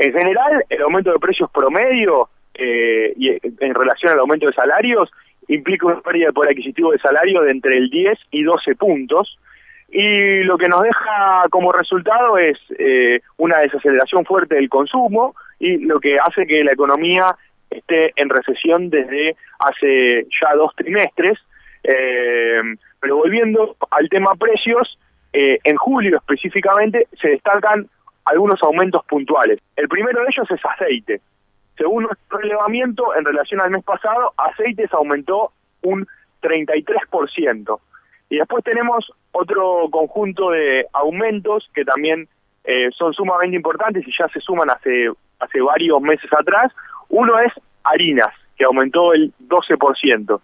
En general, el aumento de precios promedio eh, y en relación al aumento de salarios implica una pérdida de poder adquisitivo de salario de entre el 10 y 12 puntos, y lo que nos deja como resultado es eh, una desaceleración fuerte del consumo y lo que hace que la economía esté en recesión desde hace ya dos trimestres. Eh, pero volviendo al tema precios, eh, en julio específicamente se destacan algunos aumentos puntuales. El primero de ellos es aceite. Según nuestro relevamiento, en relación al mes pasado, aceites aumentó un 33%. Y después tenemos otro conjunto de aumentos que también eh, son sumamente importantes y ya se suman hace, hace varios meses atrás. Uno es harinas, que aumentó el 12%.